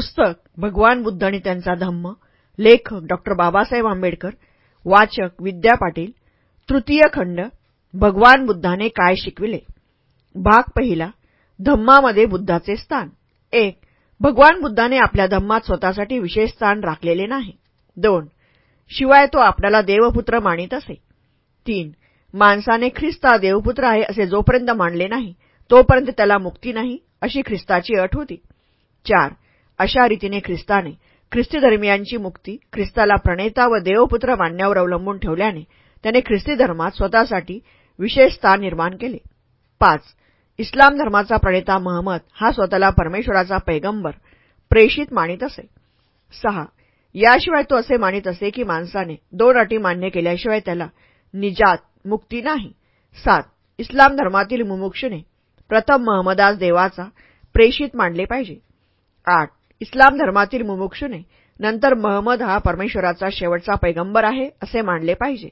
पुस्तक भगवान बुद्ध आणि त्यांचा धम्म लेखक डॉक्टर बाबासाहेब आंबेडकर वाचक विद्या पाटील तृतीय खंड भगवान बुद्धाने काय शिकविले? भाग पहिला धम्मामध्ये बुद्धाचे स्थान. एक भगवान बुद्धाने आपल्या धम्मात स्वतःसाठी विशेष स्थान राखलेले नाही. दोन शिवाय तो आपल्याला देवपुत्र मानित असे. तीन माणसाने ख्रिस्ता देवपुत्र आहे असे जोपर्यंत मानले नाही तोपर्यंत त्याला मुक्ती नाही अशी ख्रिस्ताची अट होती. चार अशा रीतीने ख्रिस्ताने ख्रिस्ती धर्मियांची मुक्ती ख्रिस्ताला प्रणेता व देवपुत्र मानण्यावर अवलंबून ठेवल्याने त्याने ख्रिस्ती धर्मात स्वतःसाठी विशेष स्थान निर्माण केले. पाच. इस्लाम धर्माचा प्रणेता महम्मद हा स्वतःला परमेश्वराचा पैगंबर प्रेषित मानित असे. सहा. याशिवाय तो असे मानित असे की माणसाने दोन अटी मान्य केल्याशिवाय त्याला निजात मुक्ती नाही. सात. इस्लाम धर्मातील मुमुक्षुने प्रथम महमदास देवाचा प्रेषित मानले पाहिजे. आठ. इस्लाम धर्मातील मुमुक्षुने नंतर महम्मद हा परमेश्वराचा शेवटचा पैगंबर आहे असे मानले पाहिजे.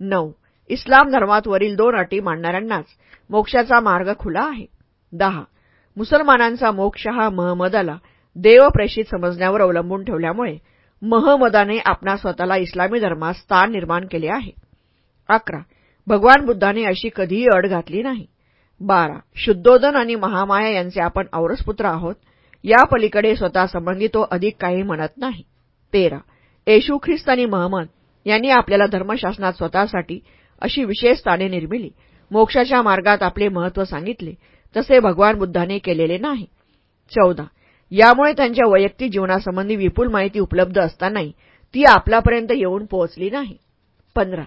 नऊ. इस्लाम धर्मात वरील दोन अटी मांडणाऱ्यांनाच मोक्षाचा मार्ग खुला आहे. दहा. मुसलमानांचा मोक्ष हा महम्मदाला देवप्रेषित समजण्यावर अवलंबून ठेवल्यामुळे महमदाने आपणा स्वतःला इस्लामी धर्मात स्थान निर्माण केले आहे. अकरा. भगवान बुद्धाने अशी कधीही अड घातली नाही. बारा. शुद्धोदन आणि महामाया यांचे आपण औरसपुत्र आहोत. यापलीकडे स्वतःसंबंधी स्वतः तो अधिक काही म्हणत नाही. तेरा. येशू ख्रिस्त आणि महमद यांनी आपल्याला धर्मशासनात स्वतःसाठी अशी विशेष स्थाने निर्मिली. मोक्षाच्या मार्गात आपले महत्त्व सांगितले तसे भगवान बुद्धाने केलेले नाही. चौदा. यामुळे त्यांच्या वैयक्तिक जीवनासंबंधी विपुल माहिती उपलब्ध असतानाही ती आपल्यापर्यंत येऊन पोहोचली नाही. पंधरा.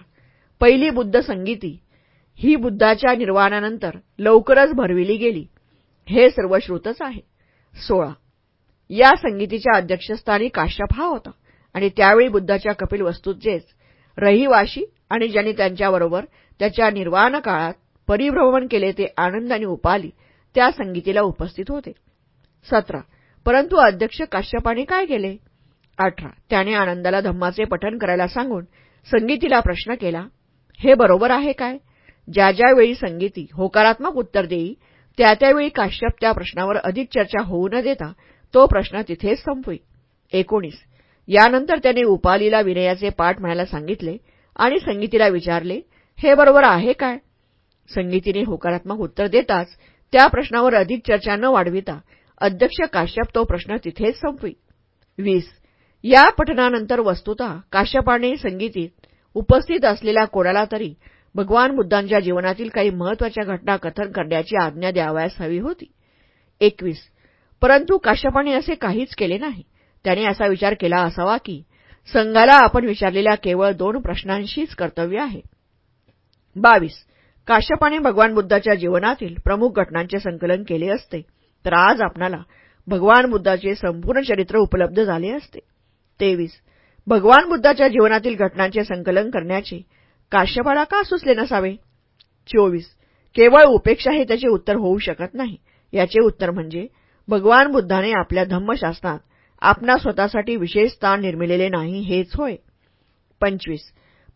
पहिली बुद्ध संगीती. ही बुद्धाच्या निर्वाणानंतर लवकरच भरविली गेली. हे सर्वश्रुतच आहे. सोळा. या संगीतीच्या अध्यक्षस्थानी काश्यप हा होता. आणि त्यावेळी बुद्धाच्या कपिल वस्तूचेच रहिवाशी आणि ज्यांनी त्यांच्याबरोबर त्याच्या निर्वाण काळात परिभ्रमण केले ते आनंद आणि उपाली त्या संगीतीला उपस्थित होते. सतरा. परंतु अध्यक्ष काश्यपाने काय केले? अठरा. त्याने आनंदाला धम्माचे पठन करायला सांगून संगीतीला प्रश्न केला हे बरोबर आहे काय? ज्या ज्यावेळी संगीती होकारात्मक उत्तर देई त्या त्यावेळी काश्यप त्या प्रश्नावर अधिक चर्चा होऊ न देता तो प्रश्न तिथेच संपवी. एकोणीस. यानंतर त्याने उपालीला विनयाचे पाठ म्हणायला सांगितले आणि संगीतीला विचारले हे बरोबर आहे काय? संगीतीने होकारात्मक उत्तर देताच त्या प्रश्नावर अधिक चर्चा न वाढविता अध्यक्ष काश्यप तो प्रश्न तिथेच संपवी. वीस. या पठनानंतर वस्तुतः काश्यपाने संगीतीत उपस्थित असलेल्या कोणाला तरी भगवान बुद्धांच्या जीवनातील काही महत्त्वाच्या घटना कथन करण्याची आज्ञा द्यावयास हवी होती. एकवीस. परंतु काश्यपाने असे काहीच केले नाही. त्याने असा विचार केला असावा की संघाला आपण विचारलेल्या केवळ दोन प्रश्नांशीच कर्तव्य आहे. बावीस. काश्यपाने भगवान बुद्धाच्या जीवनातील प्रमुख घटनांचे संकलन केले असते तर आज आपणाला भगवान बुद्धाचे संपूर्ण चरित्र उपलब्ध झाले असते. तेवीस. भगवान बुद्धाच्या जीवनातील घटनांचे संकलन करण्याचे काश्यपाला का सुचले नसावे? चोवीस. केवळ उपेक्षा हे त्याचे उत्तर होऊ शकत नाही. याचे उत्तर म्हणजे भगवान बुद्धाने आपल्या धम्मशास्त्रात आपणा स्वतःसाठी विशेष स्थान निर्मिलेले नाही हेच होय. पंचवीस.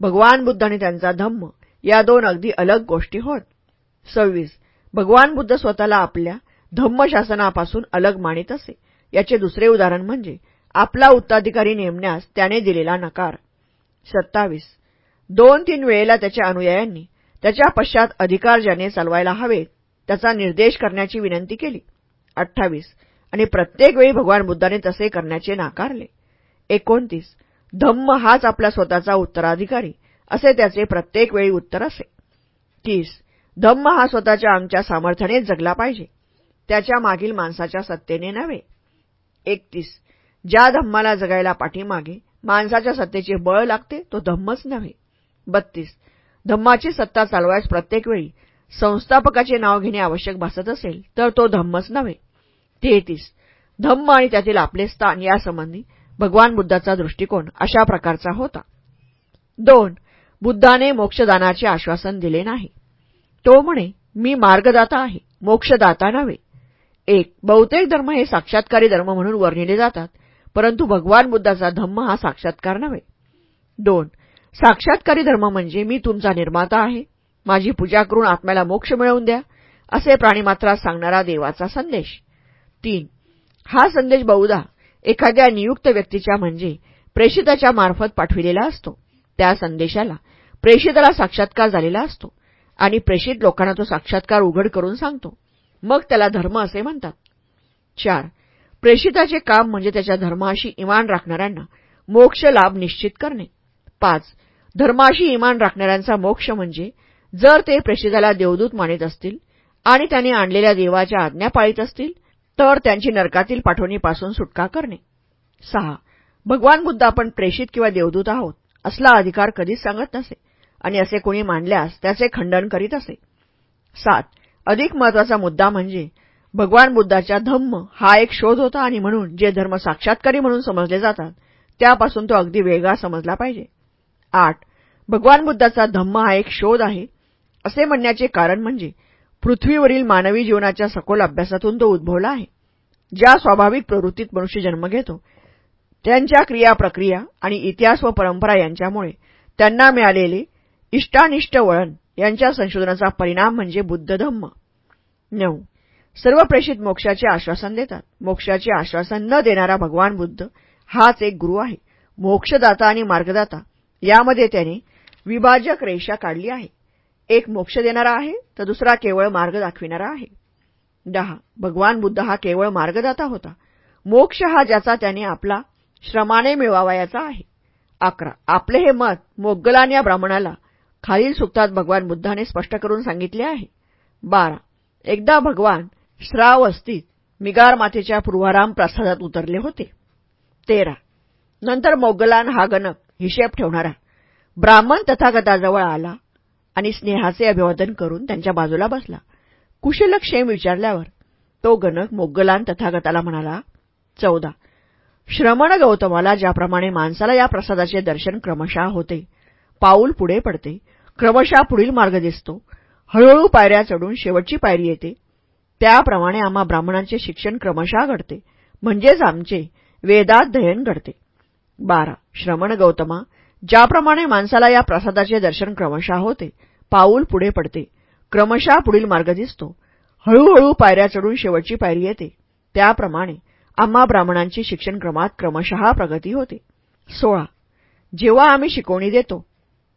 भगवान बुद्ध आणि त्यांचा धम्म या दोन अगदी अलग गोष्टी होत. सव्वीस. भगवान बुद्ध स्वतःला आपल्या धम्मशासनापासून अलग मानित असे. याचे दुसरे उदाहरण म्हणजे आपला उत्तराधिकारी नेमण्यास त्याने दिलेला नकार. सत्तावीस. दोन तीन वेळेला त्याच्या अनुयायांनी त्याच्या पश्चात अधिकार ज्याने चालवायला हवेत त्याचा निर्देश करण्याची विनंती केली. अठ्ठावीस. आणि प्रत्येक वेळी भगवान बुद्धाने तसे करण्याचे नाकारले. एकोणतीस. धम्म हाच आपला स्वतःचा उत्तराधिकारी असे त्याचे प्रत्येक वेळी उत्तर असे. तीस. धम्म हा स्वतःच्या आमच्या सामर्थ्यानेच जगला पाहिजे. त्याच्या मागील माणसाच्या सत्तेने नव्हे. एकतीस. ज्या धम्माला जगायला पाठीमागे माणसाच्या सत्तेचे बळ लागते तो धम्मच नव्हे. बत्तीस. धम्माची सत्ता चालवायस प्रत्येक वेळी संस्थापकाचे नाव घेणे आवश्यक भासत असेल तर तो धम्मच नव्हे. तेहतीस. धम्म आणि त्यातील आपले स्थान यासंबंधी भगवान बुद्धाचा दृष्टिकोन अशा प्रकारचा होता. दोन. बुद्धाने मोक्षदानाचे आश्वासन दिले नाही. तो म्हणे मी मार्गदाता आहे मोक्षदाता नव्हे. एक. बहुतेक धर्म हे साक्षात्कारी धर्म म्हणून वर्णिले जातात परंतु भगवान बुद्धाचा धम्म हा साक्षात्कार नव्हे. दोन. साक्षात्कारी धर्म म्हणजे मी तुमचा निर्माता आहे. माझी पूजा करून आत्म्याला मोक्ष मिळवून द्या असे प्राणीमात्रात सांगणारा देवाचा संदेश. तीन हा संदेश बहुधा एखाद्या नियुक्त व्यक्तीच्या म्हणजे प्रेषिताच्या मार्फत पाठविलेला असतो. त्या संदेशाला प्रेषिताला साक्षात्कार झालेला असतो आणि प्रेषित लोकांना तो साक्षात्कार उघड करून सांगतो. मग त्याला धर्म असे म्हणतात. चार प्रेषिताचे काम म्हणजे त्याच्या धर्माशी इमान राखणाऱ्यांना मोक्ष लाभ निश्चित करणे. पाच. धर्माशी इमान राखणाऱ्यांचा मोक्ष म्हणजे जर ते प्रेषिताला देवदूत मानित असतील आणि त्यांनी आणलेल्या देवाच्या आज्ञा पाळीत असतील तर त्यांची नरकातील पाठवणीपासून सुटका करणे. सहा. भगवान बुद्ध आपण प्रेषित किंवा देवदूत आहोत असला अधिकार कधीच सांगत नसे आणि असे कोणी मांडल्यास त्याचे खंडन करीत असे. सात. अधिक महत्त्वाचा मुद्दा म्हणजे भगवान बुद्धाच्या धम्म हा एक शोध होता आणि म्हणून जे धर्म साक्षात्कारी म्हणून समजले जातात त्यापासून तो अगदी वेगळा समजला पाहिजे. आठ. भगवान बुद्धाचा धम्म हा एक शोध आहे. असे म्हणण्याचे कारण म्हणजे पृथ्वीवरील मानवी जीवनाच्या सखोल अभ्यासातून तो उद्भवला आहे. ज्या स्वाभाविक प्रवृत्तीत मनुष्य जन्म घेतो त्यांच्या क्रिया प्रक्रिया आणि इतिहास व परंपरा यांच्यामुळे त्यांना मिळालेले इष्टानिष्ट वळण यांच्या संशोधनाचा परिणाम म्हणजे बुद्ध धम्म. नऊ. सर्व प्रेषित मोक्षाचे आश्वासन देतात. मोक्षाचे आश्वासन न देणारा भगवान बुद्ध हाच एक गुरु आहे. मोक्षदाता आणि मार्गदाता. यामध्ये त्याने विभाजक रेषा काढली आहे. एक मोक्ष देणारा आहे तर दुसरा केवळ मार्ग दाखविणारा आहे. दहा. भगवान बुद्ध हा केवळ मार्गदाता होता. मोक्ष हा ज्याचा त्याने आपला श्रमाने मिळवावयाचा आहे. अकरा. आपले हे मत मोगलान या ब्राह्मणाला खालील सुक्तात भगवान बुद्धाने स्पष्ट करून सांगितले आहे. बारा. एकदा भगवान श्राव असतीत मिगार मातेच्या पूर्वाराम प्रसादात उतरले होते. तेरा. नंतर मोगलान हा गणक हिशेब ठेवणारा. ब्राह्मण तथागताजवळ आला आणि स्नेहाचे अभिवादन करून त्यांच्या बाजूला बसला. कुशलक्षेम विचारल्यावर तो गणक मोगलान तथागताला म्हणाला चौदा श्रमण गौतमाला ज्याप्रमाणे माणसाला या प्रसादाचे दर्शन क्रमशः होते पाऊल पुढे पडते क्रमशः पुढील मार्ग दिसतो हळूहळू पायऱ्या चढून शेवटची पायरी येते त्याप्रमाणे आम्हा ब्राह्मणांचे शिक्षण क्रमशः घडते म्हणजेच आमचे वेदाध्ययन घडते. बारा. श्रमण गौतमा. ज्याप्रमाणे माणसाला या प्रसादाचे दर्शन क्रमशः होते पाऊल पुढे पडते. क्रमशः पुढील मार्ग दिसतो. हळूहळू पायऱ्या चढून शेवटची पायरी येते. त्याप्रमाणे आम्हा ब्राह्मणांची शिक्षणक्रमात क्रमशः प्रगती होते. सोळा. जेव्हा आम्ही शिकवणी देतो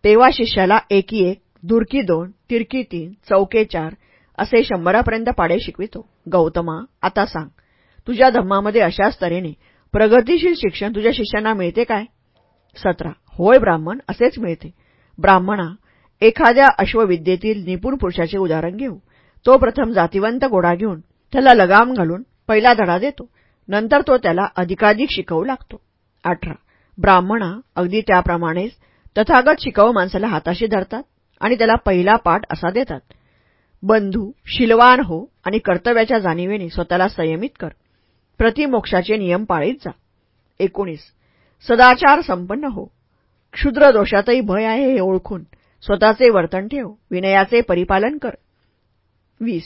तेव्हा शिष्याला एकी एक दुर्की दोन तिरकी तीन चौके चार असे शंभरापर्यंत पाडे शिकवितो. गौतमा आता सांग तुझ्या धम्मामध्ये अशाच तऱ्हेने प्रगतीशील शिक्षण तुझ्या शिष्यांना मिळते काय? सतरा. होय ब्राह्मण असेच मिळते. ब्राह्मणा एखाद्या अश्वविद्येतील निपुण पुरुषाचे उदाहरण घेऊ. तो प्रथम जातीवंत घोडा घेऊन त्याला लगाम घालून पहिला धडा देतो. नंतर तो त्याला अधिकाधिक शिकवू लागतो. अठरा. ब्राह्मणा अगदी त्याप्रमाणेच तथागत शिकाऊ माणसाला हाताशी धरतात आणि त्याला पहिला पाठ असा देतात. बंधू शिलवान हो आणि कर्तव्याच्या जाणीवेने स्वतःला संयमित कर. प्रतिमोक्षाचे नियम पाळीत जा. एकोणीस. सदाचार संपन्न हो. क्षुद्र दोषातही भय आहे हे ओळखून स्वतःचे वर्तन ठेव. विनयाचे परिपालन कर. वीस.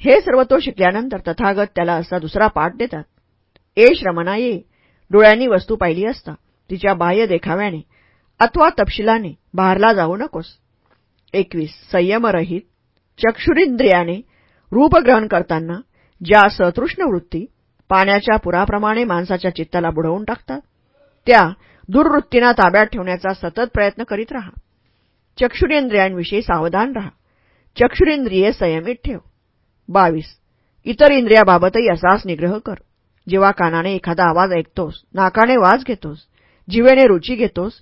हे सर्व तो शिकल्यानंतर तथागत त्याला असा दुसरा पाठ देतात. ए श्रमणा ये. डोळ्यांनी वस्तू पाहिली असता तिच्या बाह्य देखाव्याने अथवा तपशिलाने बाहेरला जाऊ नकोस. एकवीस. संयमरहित. चक्षुरिंद्रियाने रूपग्रहण करताना ज्या सतृष्ण वृत्ती पाण्याच्या पुराप्रमाणे माणसाच्या चित्ताला बुडवून टाकतात त्या दुर्वृत्तींना ताब्यात ठेवण्याचा सतत प्रयत्न करीत राहा. चक्षुरेंद्रियांविषयी सावधान राहा. चक्षुरेंद्रिये संयमित ठेव. बावीस. इतर इंद्रियाबाबतही असाच निग्रह कर. जेव्हा कानाने एखादा आवाज ऐकतोस नाकाने वाज घेतोस जिवेने रुची घेतोस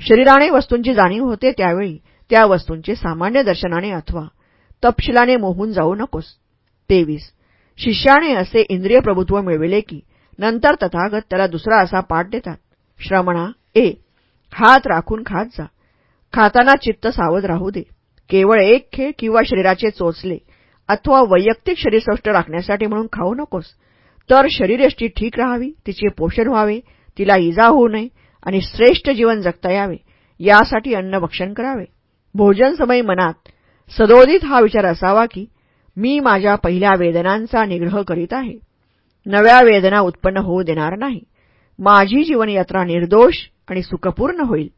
शरीराने वस्तूंची जाणीव होते त्यावेळी त्या वस्तूंचे सामान्य दर्शनाने अथवा तपशिलाने मोहून जाऊ नकोस. तेवीस. शिष्याने असे इंद्रिय प्रभुत्व मिळविले की नंतर तथागत त्याला दुसरा असा पाठ देतात. श्रमणा ए हात राखून खात जा. खाताना चित्त सावध राहू दे. केवळ एक खेळ किंवा शरीराचे चोचले अथवा वैयक्तिक शरीरसौष्ट राखण्यासाठी म्हणून खाऊ नकोस. तर शरीरयष्टी ठीक राहावी तिचे पोषण व्हावे तिला इजा होऊ नये आणि श्रेष्ठ जीवन जगता यावे. यासाठी अन्नभक्षण करावे. भोजनसमयी मनात सदोदित हा विचार असावा की मी माझ्या पहिल्या वेदनांचा निग्रह करीत आहे. नव्या वेदना उत्पन्न होऊ देणार नाही. माझी जीवनयात्रा निर्दोष आणि सुखपूर्ण होईल.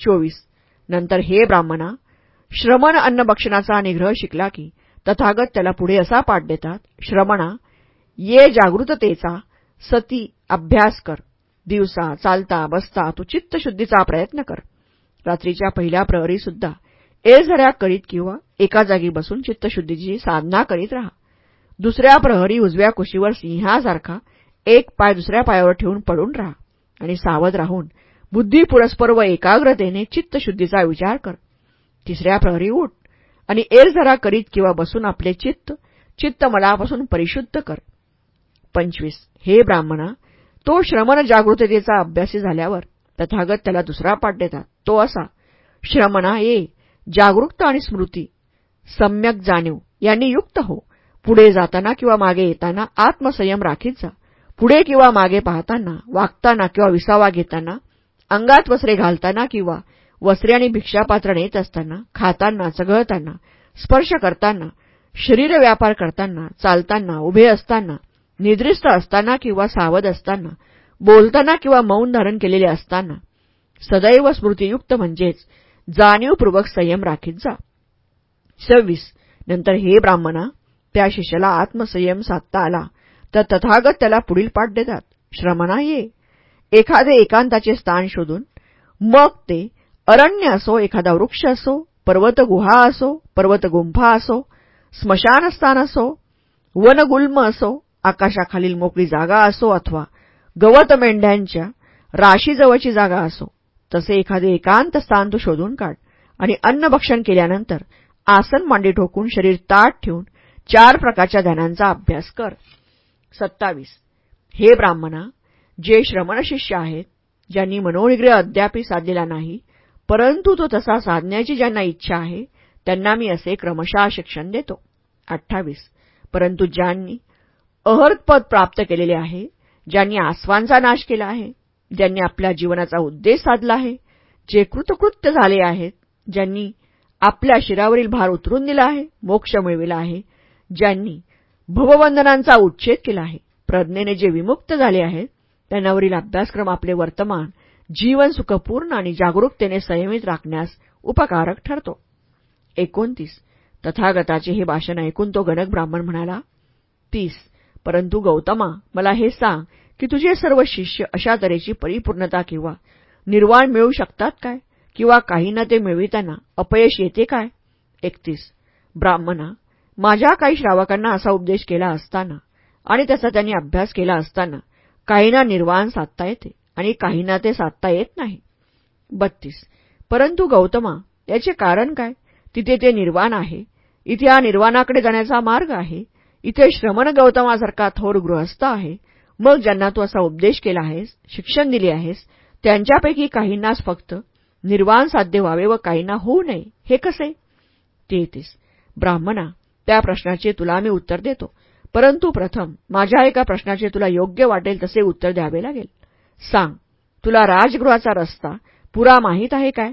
चोवीस. नंतर हे ब्राह्मणा श्रमण अन्नभक्षणाचा निग्रह शिकला की तथागत त्याला पुढे असा पाठ देतात श्रमणा ये जागृततेचा सती अभ्यास कर. दिवसा चालता बसता तू चित्तशुद्धीचा प्रयत्न कर. रात्रीच्या पहिल्या प्रहरीसुद्धा एरझऱ्या एळझऱ्या करीत किंवा एका जागी बसून चित्तशुद्धीची साधना करीत राहा. दुसऱ्या प्रहरी उजव्या कुशीवर सिंहासारखा एक पाय दुसऱ्या पायावर ठेवून पडून राहा आणि सावध राहून बुद्धी पुरस्पर व एकाग्रतेने चित्तशुद्धीचा विचार कर. तिसऱ्या प्रहरी उठ आणि एरझरा करीत किंवा बसून आपले चित्त चित्तमलापासून परिशुद्ध कर. पंचवीस. हे ब्राह्मणा तो श्रमण जागृततेचा अभ्यासी झाल्यावर तथागत त्याला दुसरा पाठ देतात. तो असा श्रमणा ये जागरूकता आणि स्मृती. सम्यक जाणीव. यांनी युक्त हो. पुढे जाताना किंवा मागे येताना आत्मसंयम राखीत जा. पुढे किंवा मागे पाहताना वागताना किंवा विसावा घेताना अंगात वस्त्रे घालताना किंवा वस्त्रे आणि भिक्षापात्र नेत असताना खाताना चघळताना स्पर्श करताना शरीर व्यापार करताना चालताना उभे असताना निद्रिस्त असताना किंवा सावध असताना बोलताना किंवा मौन धारण केलेले असताना सदैव स्मृतीयुक्त म्हणजेच जाणीवपूर्वक संयम राखीत जा. सव्वीस. नंतर हे ब्राह्मणा त्या शिष्याला आत्मसंयम साधता आला तर तथागत त्याला पुढील पाठ देतात. श्रमणा ये. एखादे एकांताचे स्थान शोधून मग ते अरण्य असो एखादा वृक्ष असो पर्वत गुहा असो पर्वत गुंफा असो स्मशानस्थान असो वनगुल्म असो आकाशाखालील मोकळी जागा असो अथवा गवत मेंढ्यांच्या राशीजवळची जागा असो तसे एखादे एकांत स्थान तू शोधून काढ. आणि अन्नभक्षण केल्यानंतर आसन मांडी ठोकून शरीर ताट ठेवून चार प्रकारच्या ध्यानांचा अभ्यास कर. सत्तावीस. हे ब्राह्मणा जे श्रमण शिष्य आहेत ज्यांनी मनोनिग्रह अद्यापी साधलेला नाही परंतु तो तसा साधण्याची ज्यांना इच्छा आहे त्यांना मी असे क्रमशः शिक्षण देतो. अठ्ठावीस. परंतु ज्यांनी अहर्तपद प्राप्त केलेले आहे ज्यांनी आसवांचा नाश केला आहे ज्यांनी आपल्या जीवनाचा उद्देश साधला आहे जे कृतकृत्य झाले आहेत ज्यांनी आपल्या शिरावरील भार उतरून दिला आहे मोक्ष मिळविला आहे ज्यांनी भवबंधनांचा उच्छेद केला आहे प्रज्ञेने जे विमुक्त झाले आहेत त्यांनावरील अभ्यासक्रम आपले वर्तमान जीवन सुखपूर्ण आणि जागरूकतेने संयमित राखण्यास उपकारक ठरतो. एकोणतीस. तथागताचे हे भाषण ऐकून तो गणक ब्राह्मण म्हणाला तीस. परंतु गौतमा मला हे सांग की तुझे सर्व शिष्य अशा तऱ्हेची परिपूर्णता किंवा निर्वाण मिळू शकतात काय? किंवा काहींना ते मिळविताना अपयश येते काय? एकतीस. ब्राह्मणा माझ्या काही श्रावकांना असा उपदेश केला असताना आणि त्याचा त्यांनी अभ्यास केला असताना काहींना निर्वाण साधता येते आणि काहींना ते साधता येत नाही. बत्तीस. परंतु गौतमा याचे कारण काय? तिथे ते निर्वाण आहे. इथे हा निर्वाणाकडे जाण्याचा मार्ग आहे. इथे श्रमण गौतमासारखा थोर गृहस्थ आहे. मग ज्यांना तू असा उपदेश केला आहेस शिक्षण दिले आहेस त्यांच्यापैकी काहींनाच फक्त निर्वाण साध्य व्हावे व काहींना होऊ नये हे कसे? तेहतीस ब्राह्मणा त्या प्रश्नाचे तुला मी उत्तर देतो. परंतु प्रथम माझ्या एका प्रश्नाचे तुला योग्य वाटेल तसे उत्तर द्यावे लागेल. सांग तुला राजगृहाचा रस्ता पुरा माहीत आहे काय?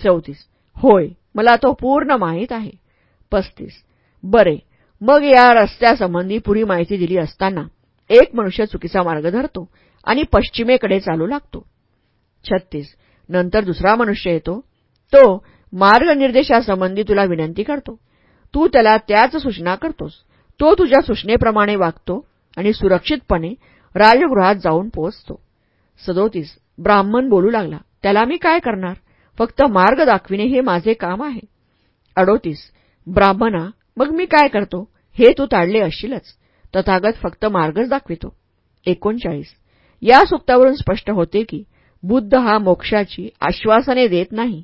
चौतीस. होय मला तो पूर्ण माहीत आहे. पस्तीस. बरे मग या रस्त्यासंबंधी पुरी माहिती दिली असताना एक मनुष्य चुकीचा मार्ग धरतो आणि पश्चिमेकडे चालू लागतो. छत्तीस. नंतर दुसरा मनुष्य येतो. तो मार्गनिर्देशासंबंधी तुला विनंती करतो. तू त्याला त्याच सूचना करतोस. तो तुझ्या सूचनेप्रमाणे वागतो आणि सुरक्षितपणे राजगृहात जाऊन पोहोचतो. सदोतीस. ब्राह्मण बोलू लागला त्याला मी काय करणार? फक्त मार्ग दाखविणे हे माझे काम आहे. अडोतीस. ब्राह्मणा मग मी काय करतो? हे तू ताडले असशीलच. तथागत फक्त मार्गच दाखवितो. एकोणचाळीस. या सूक्तावरून स्पष्ट होते की बुद्ध हा मोक्षाची आश्वासने देत नाही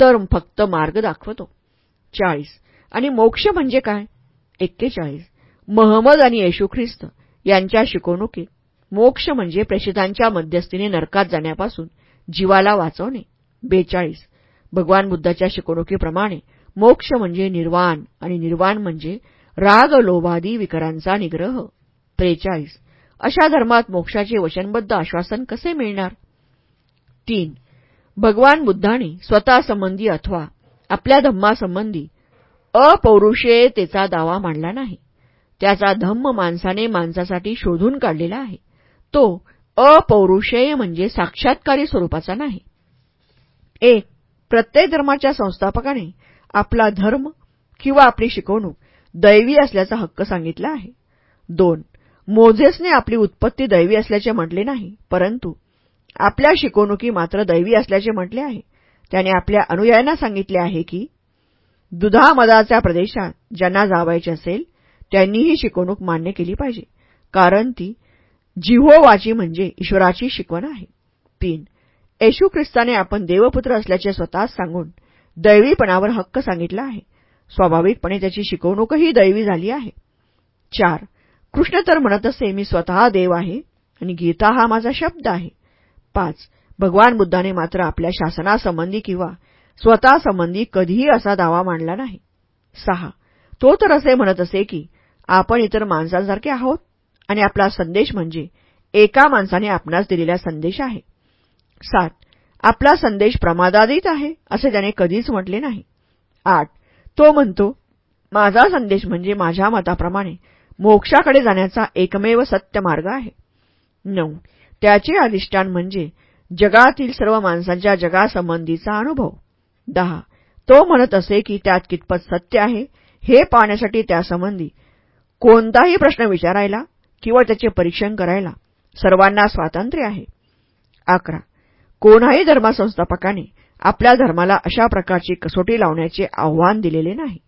तर फक्त मार्ग दाखवतो. चाळीस. आणि मोक्ष म्हणजे काय? एक्केचाळीस. महमद आणि येशू ख्रिस्त यांच्या शिकवणुकीत मोक्ष म्हणजे प्रेषितांच्या मध्यस्थीने नरकात जाण्यापासून जीवाला वाचवणे. बेचाळीस. भगवान बुद्धाच्या शिकवणुकीप्रमाणे मोक्ष म्हणजे निर्वाण आणि निर्वाण म्हणजे राग लोभादी विकारांचा निग्रह. त्रेचाळीस. अशा धर्मात मोक्षाचे वचनबद्ध आश्वासन कसे मिळणार? तीन. भगवान बुद्धाने स्वतःसंबंधी अथवा आपल्या धम्मासंबंधी अपौरुषेयतेचा दावा मांडला नाही. त्याचा धम्म माणसाने माणसासाठी शोधून काढलेला आहे. तो अपौरुषेय म्हणजे साक्षात्कारी स्वरूपाचा नाही. एक. प्रत्येक धर्माच्या संस्थापकाने आपला धर्म किंवा आपली शिकवणूक दैवी असल्याचा हक्क सांगितला आहे. दोन मोझेसने आपली उत्पत्ती दैवी असल्याचे म्हटले नाही परंतु आपल्या शिकवणुकी मात्र दैवी असल्याचे म्हटले आहे. त्याने आपल्या अनुयायांना सांगितले आहे की दुधामदाच्या प्रदेशात ज्यांना जावायचे असेल त्यांनी ही शिकवणूक मान्य केली पाहिजे कारण ती जिव्होवाची म्हणजे ईश्वराची शिकवण आहे. तीन येशू ख्रिस्ताने आपण देवपुत्र असल्याचे स्वतःच सांगून दैवीपणावर हक्क सांगितला आहे. स्वाभाविकपणे त्याची शिकवणूकही दैवी झाली आहे. चार कृष्ण तर म्हणत असे मी स्वतः देव आहे आणि गीता हा माझा शब्द आहे. पाच भगवान बुद्धाने मात्र आपल्या शासनासंबंधी किंवा स्वतःसंबंधी कधीही असा दावा मांडला नाही. सहा तो तर असे म्हणत असे की आपण इतर माणसांसारखे आहोत आणि आपला संदेश म्हणजे एका माणसाने आपणास दिलेला संदेश आहे. सात आपला संदेश प्रमादादित आहे असे त्याने कधीच म्हटले नाही. आठ तो म्हणतो माझा संदेश म्हणजे माझ्या मताप्रमाणे मोक्षाकडे जाण्याचा एकमेव सत्य मार्ग आहे. नऊ. त्याचे अधिष्ठान म्हणजे जगातील सर्व माणसांच्या जगासंबंधीचा अनुभव. दहा. तो म्हणत असे की त्यात कितपत सत्य आहे हे पाहण्यासाठी त्यासंबंधी कोणताही प्रश्न विचारायला किंवा त्याचे परीक्षण करायला सर्वांना स्वातंत्र्य आहे. अकरा. कोणाही धर्मसंस्थापकाने आपल्या धर्माला अशा प्रकारची कसोटी लावण्याचे आव्हान दिलेले नाही.